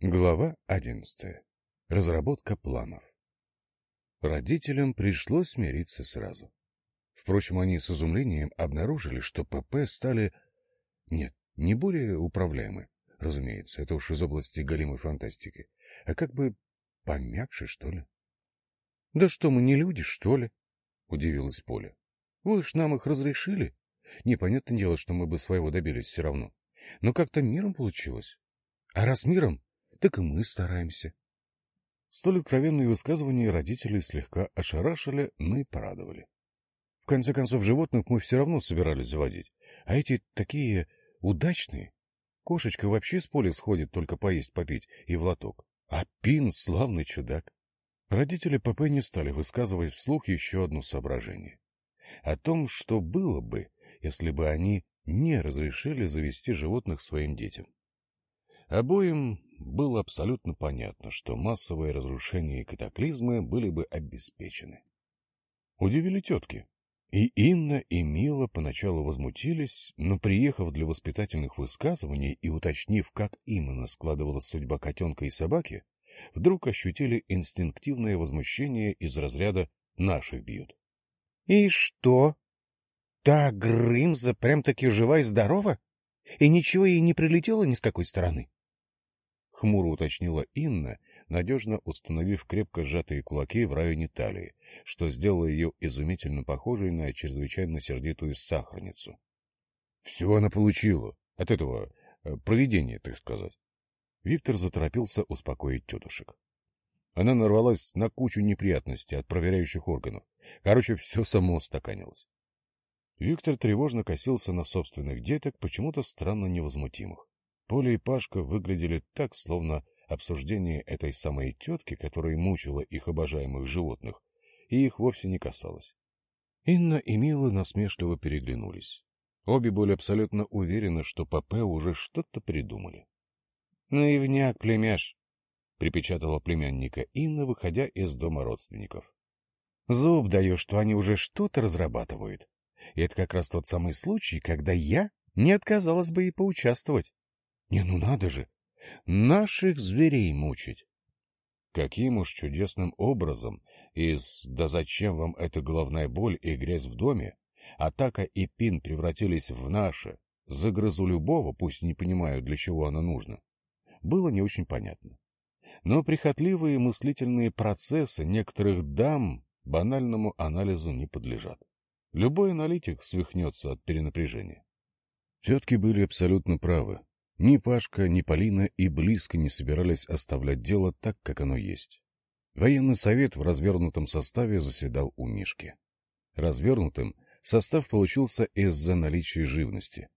Глава одиннадцатая. Разработка планов. Родителям пришлось смириться сразу. Впрочем, они с изумлением обнаружили, что ПП стали... Нет, не более управляемы, разумеется, это уж из области галимой фантастики, а как бы помягче, что ли. — Да что мы, не люди, что ли? — удивилась Поля. — Вы ж нам их разрешили. Непонятное дело, что мы бы своего добились все равно. Но как-то миром получилось. А раз миром, так и мы стараемся. Столь откровенные высказывания родителей слегка ошарашили, но и порадовали. В конце концов, животных мы все равно собирались заводить, а эти такие удачные. Кошечка вообще с поля сходит только поесть, попить и в лоток. А Пин — славный чудак. Родители ПП не стали высказывать вслух еще одно соображение. О том, что было бы, если бы они не разрешили завести животных своим детям. Обоим было абсолютно понятно, что массовые разрушения и катаклизмы были бы обеспечены. Удивили тетки. И Инна, и Мила поначалу возмутились, но, приехав для воспитательных высказываний и уточнив, как именно складывалась судьба котенка и собаки, вдруг ощутили инстинктивное возмущение из разряда «наших бьют». — И что? Та Грымза прям-таки жива и здорова? И ничего ей не прилетело ни с какой стороны? Хмуро уточнила Инна, надежно установив крепко сжатые кулаки в районе талии, что сделало ее изумительно похожей на чрезвычайно сердитую сахарницу. — Все она получила. От этого э, проведения, так сказать. Виктор заторопился успокоить тетушек. Она нарвалась на кучу неприятностей от проверяющих органов. Короче, все само устаканилось. Виктор тревожно косился на собственных деток, почему-то странно невозмутимых. Поля и Пашка выглядели так, словно обсуждение этой самой тетки, которая мучила их обожаемых животных, и их вовсе не касалось. Инна и Мила насмешливо переглянулись. Обе были абсолютно уверены, что ПП уже что-то придумали. — Наивняк, племяш! — припечатала племянника Инна, выходя из дома родственников. — Зуб даю, что они уже что-то разрабатывают. И это как раз тот самый случай, когда я не отказалась бы и поучаствовать. Не, ну надо же! Наших зверей мучить! Каким уж чудесным образом из «да зачем вам эта головная боль и грязь в доме» атака и пин превратились в наше, загрызу любого, пусть не понимаю, для чего оно нужно, было не очень понятно. Но прихотливые мыслительные процессы некоторых дам банальному анализу не подлежат. Любой аналитик свихнется от перенапряжения. Тетки были абсолютно правы. Ни Пашка, ни Полина и близко не собирались оставлять дело так, как оно есть. Военный совет в развернутом составе заседал у Мишки. Развернутым состав получился из-за наличия живности.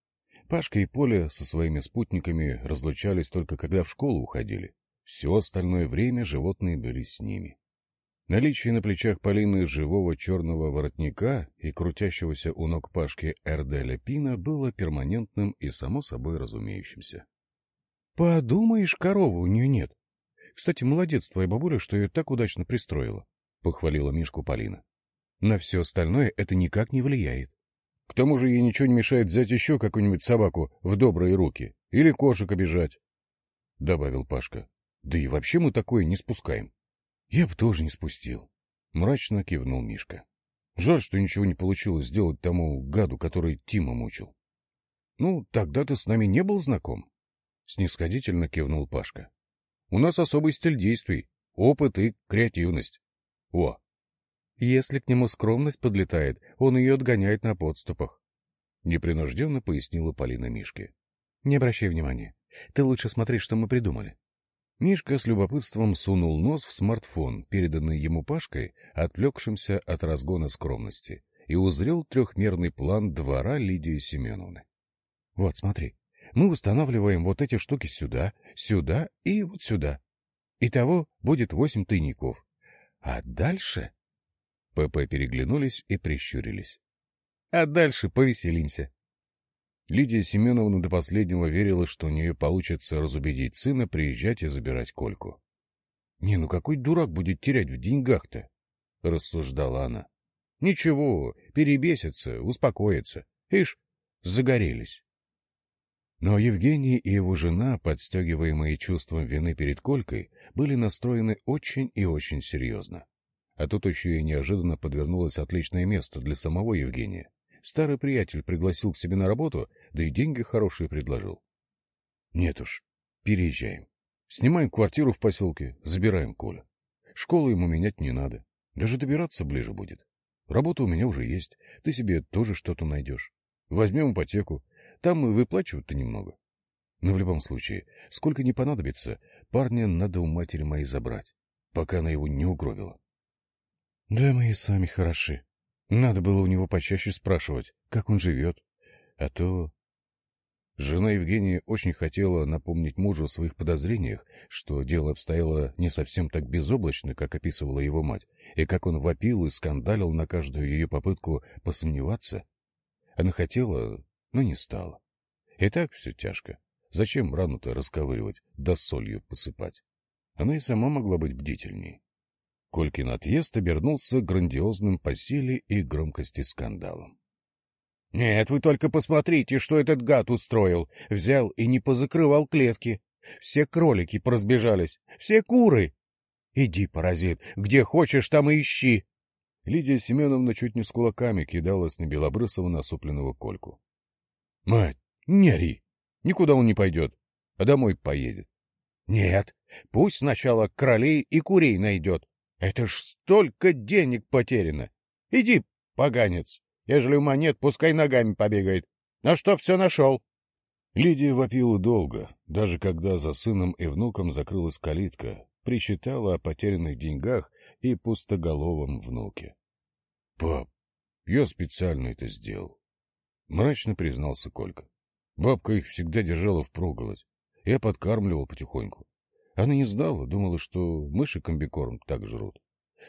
Пашка и Поля со своими спутниками разлучались только когда в школу уходили. Все остальное время животные были с ними. Наличие на плечах Полины живого черного воротника и крутящегося у ног Пашки Эрделя Пина было перманентным и само собой разумеющимся. — Подумаешь, коровы у нее нет. Кстати, молодец твоя бабуля, что ее так удачно пристроила, — похвалила Мишку Полина. На все остальное это никак не влияет. К тому же ей ничего не мешает взять еще какую-нибудь собаку в добрые руки или кошек обижать, — добавил Пашка. — Да и вообще мы такое не спускаем. Я бы тоже не спустил. Мрачно кивнул Мишка. Жаль, что ничего не получилось сделать тому гаду, который Тима мучил. Ну, тогда ты с нами не был знаком? Снисходительно кивнул Пашка. У нас особый стиль действий, опыт и креативность. О! Если к нему скромность подлетает, он ее отгоняет на подступах. Непринужденно пояснила Полина Мишке. Не обращай внимания. Ты лучше смотри, что мы придумали. Мишка с любопытством сунул нос в смартфон, переданный ему Пашкой, отвлекшимся от разгона скромности, и узрел трехмерный план двора Лидии Семеновны. — Вот, смотри, мы устанавливаем вот эти штуки сюда, сюда и вот сюда. Итого будет восемь тайников. А дальше... ПП переглянулись и прищурились. — А дальше повеселимся. Лидия Семеновна до последнего верила, что у нее получится разубедить сына приезжать и забирать Кольку. — Не, ну какой дурак будет терять в деньгах-то? — рассуждала она. — Ничего, перебесится, успокоится. Ишь, загорелись. Но Евгений и его жена, подстегиваемые чувством вины перед Колькой, были настроены очень и очень серьезно. А тут еще и неожиданно подвернулось отличное место для самого Евгения. Старый приятель пригласил к себе на работу, да и деньги хорошие предложил. Нет уж, переезжаем. Снимаем квартиру в поселке, забираем Коля. Школу ему менять не надо. Даже добираться ближе будет. Работа у меня уже есть, ты себе тоже что-то найдешь. Возьмем ипотеку, там и выплачивают-то немного. Но в любом случае, сколько не понадобится, парня надо у матери моей забрать, пока она его не угробила. Да мы и сами хороши. Надо было у него почаще спрашивать, как он живет. А то... Жена Евгения очень хотела напомнить мужу о своих подозрениях, что дело обстояло не совсем так безоблачно, как описывала его мать, и как он вопил и скандалил на каждую ее попытку посомневаться. Она хотела, но не стала. И так все тяжко. Зачем рану-то расковыривать, да солью посыпать? Она и сама могла быть бдительней. Колькин отъезд обернулся грандиозным по силе и громкости скандалом. — Нет, вы только посмотрите, что этот гад устроил. Взял и не позакрывал клетки. Все кролики поразбежались, все куры. Иди, паразит, где хочешь, там и ищи. Лидия Семеновна чуть не с кулаками кидалась на Белобрысова насупленного Кольку. — Мать, не ори! Никуда он не пойдет, а домой поедет. — Нет, пусть сначала кролей и курей найдет. Это ж столько денег потеряно. Иди, поганец, ежели ума нет, пускай ногами побегает. На что все нашел? Лидия вопила долго, даже когда за сыном и внуком закрылась калитка, причитала о потерянных деньгах и пустоголовом внуке. — Пап, я специально это сделал, — мрачно признался Колька. Бабка их всегда держала впроголодь. Я подкармливал потихоньку. Она не знала, думала, что мыши комбикорм так жрут.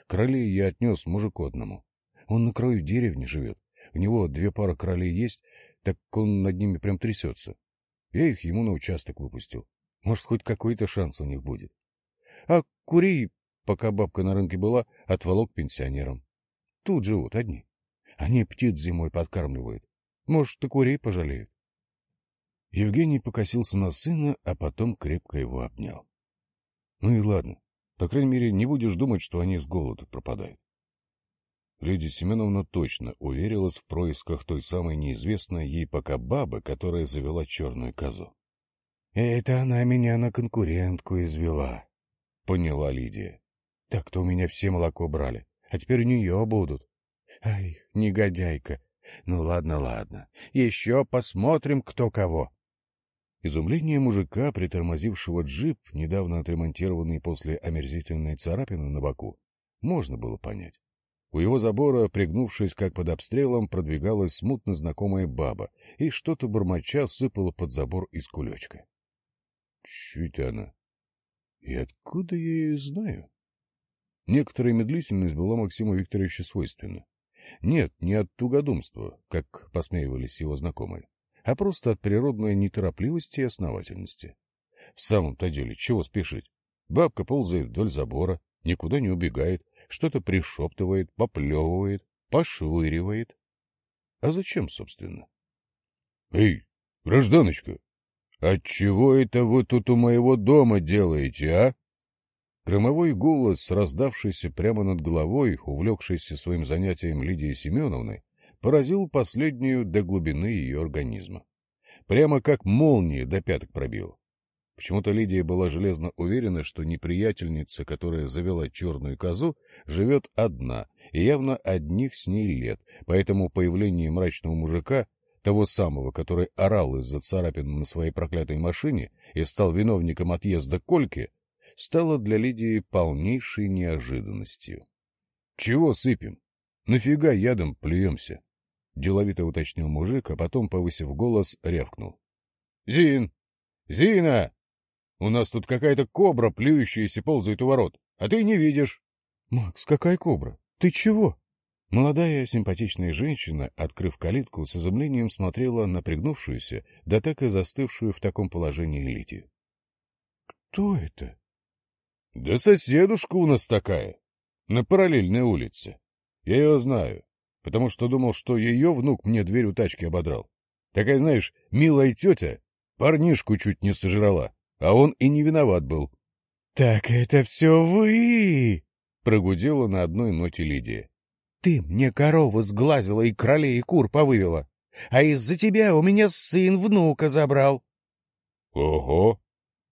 Кролей я отнес мужику одному. Он на краю деревни живет. У него две пары кролей есть, так он над ними прям трясется. Я их ему на участок выпустил. Может, хоть какой-то шанс у них будет. А курей, пока бабка на рынке была, отволок пенсионерам. Тут живут одни. Они птиц зимой подкармливают. Может, и курей пожалеют. Евгений покосился на сына, а потом крепко его обнял. Ну и ладно. По крайней мере, не будешь думать, что они с голоду пропадают. Лидия Семеновна точно уверилась в происках той самой неизвестной ей пока бабы, которая завела черную козу. — Это она меня на конкурентку извела, — поняла Лидия. — Так-то у меня все молоко брали, а теперь у нее будут. Ай, негодяйка. Ну ладно, ладно, еще посмотрим, кто кого. Изумление мужика, притормозившего джип, недавно отремонтированный после омерзительной царапины на боку, можно было понять. У его забора, пригнувшись как под обстрелом, продвигалась смутно знакомая баба и что-то бормоча сыпала под забор из кулечка. Чуть она. И откуда я ее знаю? Некоторая медлительность была Максиму Викторовичу свойственна. Нет, не от тугодумства, как посмеивались его знакомые а просто от природной неторопливости и основательности. В самом-то деле, чего спешить? Бабка ползает вдоль забора, никуда не убегает, что-то пришептывает, поплевывает, пошвыривает. А зачем, собственно? — Эй, гражданочка, отчего это вы тут у моего дома делаете, а? Громовой голос, раздавшийся прямо над головой, увлекшийся своим занятием Лидии Семеновны, поразил последнюю до глубины ее организма. Прямо как молния до пяток пробил. Почему-то Лидия была железно уверена, что неприятельница, которая завела черную козу, живет одна и явно одних с ней лет, поэтому появление мрачного мужика, того самого, который орал из-за царапин на своей проклятой машине и стал виновником отъезда Кольки, стало для Лидии полнейшей неожиданностью. — Чего сыпем? Нафига ядом плюемся? — деловито уточнил мужик, а потом, повысив голос, рявкнул. — Зин! Зина! У нас тут какая-то кобра, плюющаяся, ползает у ворот, а ты не видишь. — Макс, какая кобра? Ты чего? Молодая симпатичная женщина, открыв калитку, с изумлением смотрела на пригнувшуюся, да так и застывшую в таком положении Лидию. — Кто это? — Да соседушка у нас такая, на параллельной улице. Я ее знаю потому что думал, что ее внук мне дверь у тачки ободрал. Такая, знаешь, милая тетя, Парнишку чуть не сожрала, а он и не виноват был. — Так это все вы! — прогудела на одной ноте Лидия. — Ты мне корову сглазила и кролей и кур повывела, а из-за тебя у меня сын внука забрал. — Ого!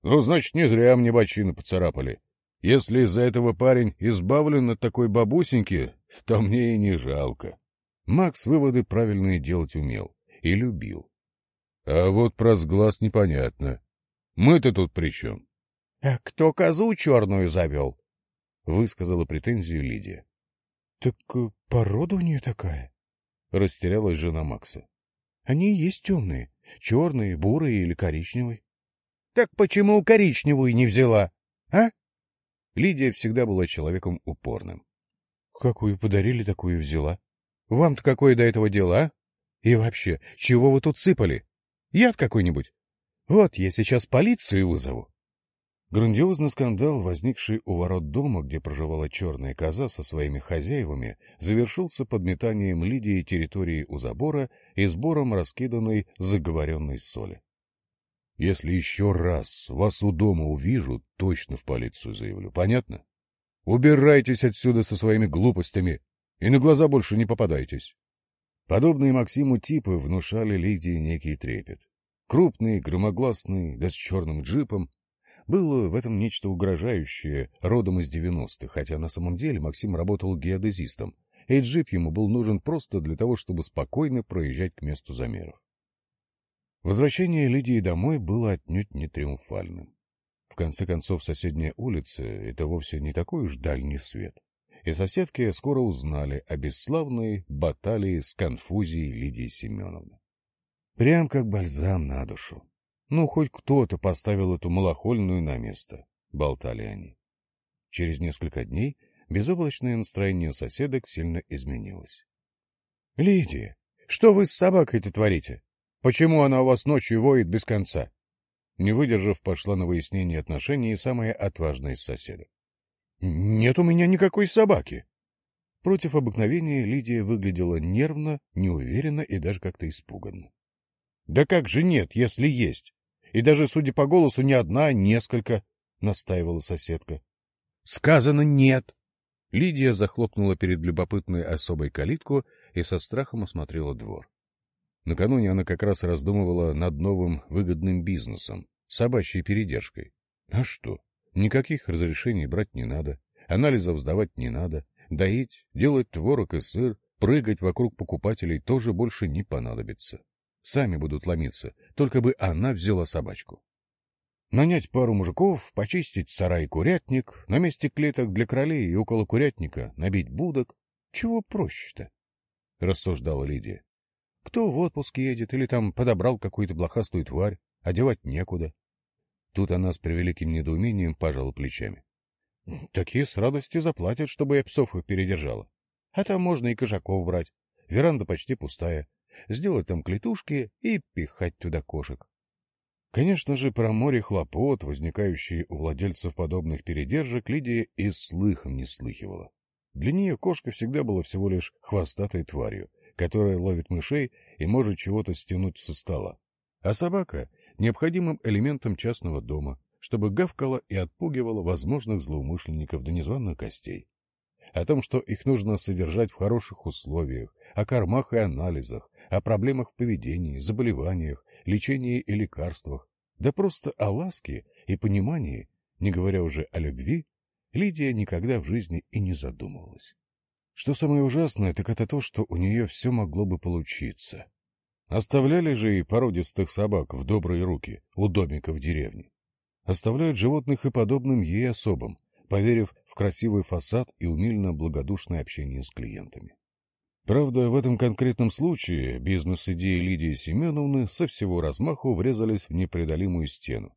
Ну, значит, не зря мне бочину поцарапали. Если из-за этого парень избавлен от такой бабусеньки, то мне и не жалко. Макс выводы правильные делать умел и любил. А вот про сглаз непонятно. Мы-то тут при чем? — А кто козу черную завел? — высказала претензию Лидия. — Так э, порода у нее такая? — растерялась жена Макса. — Они есть темные, черные, бурые или коричневые. — Так почему коричневую не взяла, а? Лидия всегда была человеком упорным. — Какую подарили, такую взяла. Вам-то какое до этого дело, а? И вообще, чего вы тут сыпали? Яд какой-нибудь? Вот я сейчас полицию вызову. Грандиозный скандал, возникший у ворот дома, где проживала черная коза со своими хозяевами, завершился подметанием Лидии территории у забора и сбором раскиданной заговоренной соли. — Если еще раз вас у дома увижу, точно в полицию заявлю. Понятно? Убирайтесь отсюда со своими глупостями и на глаза больше не попадайтесь. Подобные Максиму типы внушали Лидии некий трепет. Крупный, громогласный, да с черным джипом. Было в этом нечто угрожающее, родом из девяностых, хотя на самом деле Максим работал геодезистом, и джип ему был нужен просто для того, чтобы спокойно проезжать к месту замеров. Возвращение Лидии домой было отнюдь не триумфальным. В конце концов, соседняя улица — это вовсе не такой уж дальний свет. И соседки скоро узнали о бесславной баталии с конфузией Лидии Семеновны. Прям как бальзам на душу. Ну, хоть кто-то поставил эту малохольную на место, — болтали они. Через несколько дней безоблачное настроение соседок сильно изменилось. — Лидия, что вы с собакой-то творите? Почему она у вас ночью воет без конца? Не выдержав, пошла на выяснение отношений самая отважная из соседок. — Нет у меня никакой собаки. Против обыкновения Лидия выглядела нервно, неуверенно и даже как-то испуганно. Да как же нет, если есть? И даже, судя по голосу, не одна, а несколько, — настаивала соседка. — Сказано нет. Лидия захлопнула перед любопытной особой калитку и со страхом осмотрела двор. Накануне она как раз раздумывала над новым выгодным бизнесом — собачьей передержкой. А что? Никаких разрешений брать не надо, анализов сдавать не надо, доить, делать творог и сыр, прыгать вокруг покупателей тоже больше не понадобится. Сами будут ломиться, только бы она взяла собачку. Нанять пару мужиков, почистить сарай и курятник, на месте клеток для кролей и около курятника набить будок. Чего проще-то? — рассуждала Лидия. Кто в отпуск едет или там подобрал какую-то блохастую тварь, одевать некуда. Тут она с превеликим недоумением пожала плечами. Такие с радостью заплатят, чтобы я псов их передержала. А там можно и кошаков брать. Веранда почти пустая сделать там клетушки и пихать туда кошек. Конечно же, про море хлопот, возникающие у владельцев подобных передержек, Лидия и слыхом не слыхивала. Для нее кошка всегда была всего лишь хвостатой тварью, которая ловит мышей и может чего-то стянуть со стола. А собака — необходимым элементом частного дома, чтобы гавкала и отпугивала возможных злоумышленников до незваных гостей. О том, что их нужно содержать в хороших условиях, о кормах и анализах, о проблемах в поведении, заболеваниях, лечении и лекарствах, да просто о ласке и понимании, не говоря уже о любви, Лидия никогда в жизни и не задумывалась. Что самое ужасное, так это то, что у нее все могло бы получиться. Оставляли же и породистых собак в добрые руки у домика в деревне. Оставляют животных и подобным ей особам, поверив в красивый фасад и умильно благодушное общение с клиентами. Правда, в этом конкретном случае бизнес-идеи Лидии Семеновны со всего размаху врезались в непреодолимую стену.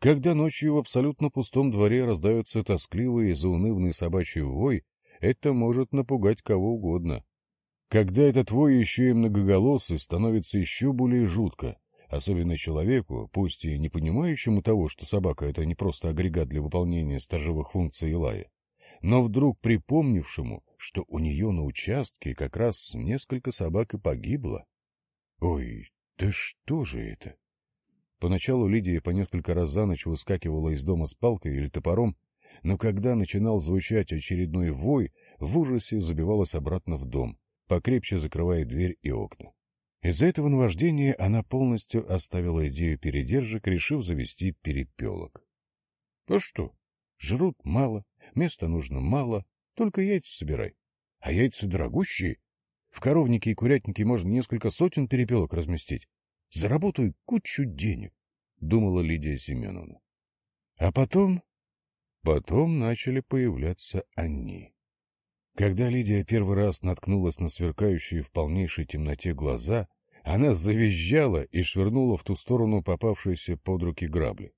Когда ночью в абсолютно пустом дворе раздается тоскливый и заунывный собачий вой, это может напугать кого угодно. Когда этот вой еще и многоголосый, становится еще более жутко, особенно человеку, пусть и не понимающему того, что собака — это не просто агрегат для выполнения сторожевых функций Илая, но вдруг припомнившему, что у нее на участке как раз несколько собак и погибло. Ой, да что же это? Поначалу Лидия по несколько раз за ночь выскакивала из дома с палкой или топором, но когда начинал звучать очередной вой, в ужасе забивалась обратно в дом, покрепче закрывая дверь и окна. Из-за этого наваждения она полностью оставила идею передержек, решив завести перепелок. А что? Жрут мало, места нужно мало, только яйца собирай. А яйца дорогущие. В коровнике и курятнике можно несколько сотен перепелок разместить. Заработаю кучу денег, — думала Лидия Семеновна. А потом... Потом начали появляться они. Когда Лидия первый раз наткнулась на сверкающие в полнейшей темноте глаза, она завизжала и швырнула в ту сторону попавшиеся под руки грабли.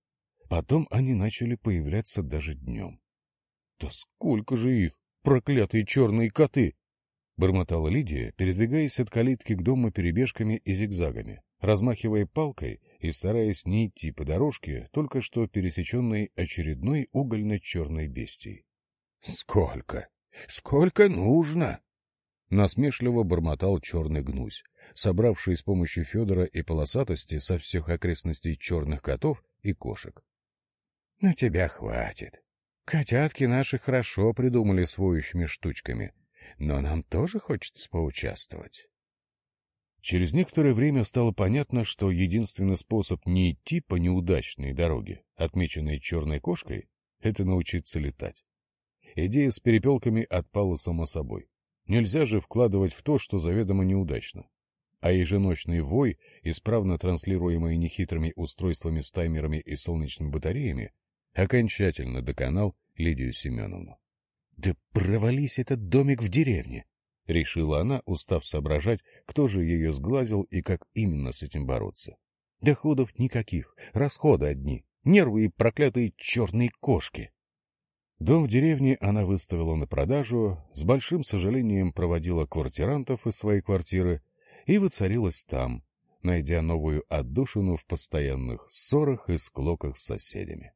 Потом они начали появляться даже днем. — Да сколько же их, проклятые черные коты! — бормотала Лидия, передвигаясь от калитки к дому перебежками и зигзагами, размахивая палкой и стараясь не идти по дорожке, только что пересеченной очередной угольно-черной бестией. — Сколько? Сколько нужно? Насмешливо бормотал черный гнусь, собравший с помощью Федора и полосатости со всех окрестностей черных котов и кошек. — На тебя хватит. Котятки наши хорошо придумали с воющими штучками, но нам тоже хочется поучаствовать. Через некоторое время стало понятно, что единственный способ не идти по неудачной дороге, отмеченной черной кошкой, это научиться летать. Идея с перепелками отпала само собой. Нельзя же вкладывать в то, что заведомо неудачно. А еженочный вой, исправно транслируемый нехитрыми устройствами с таймерами и солнечными батареями, окончательно доконал Лидию Семеновну. — Да провались этот домик в деревне! — решила она, устав соображать, кто же ее сглазил и как именно с этим бороться. Доходов никаких, расходы одни, нервы и проклятые черные кошки. Дом в деревне она выставила на продажу, с большим сожалением проводила квартирантов из своей квартиры и воцарилась там, найдя новую отдушину в постоянных ссорах и склоках с соседями.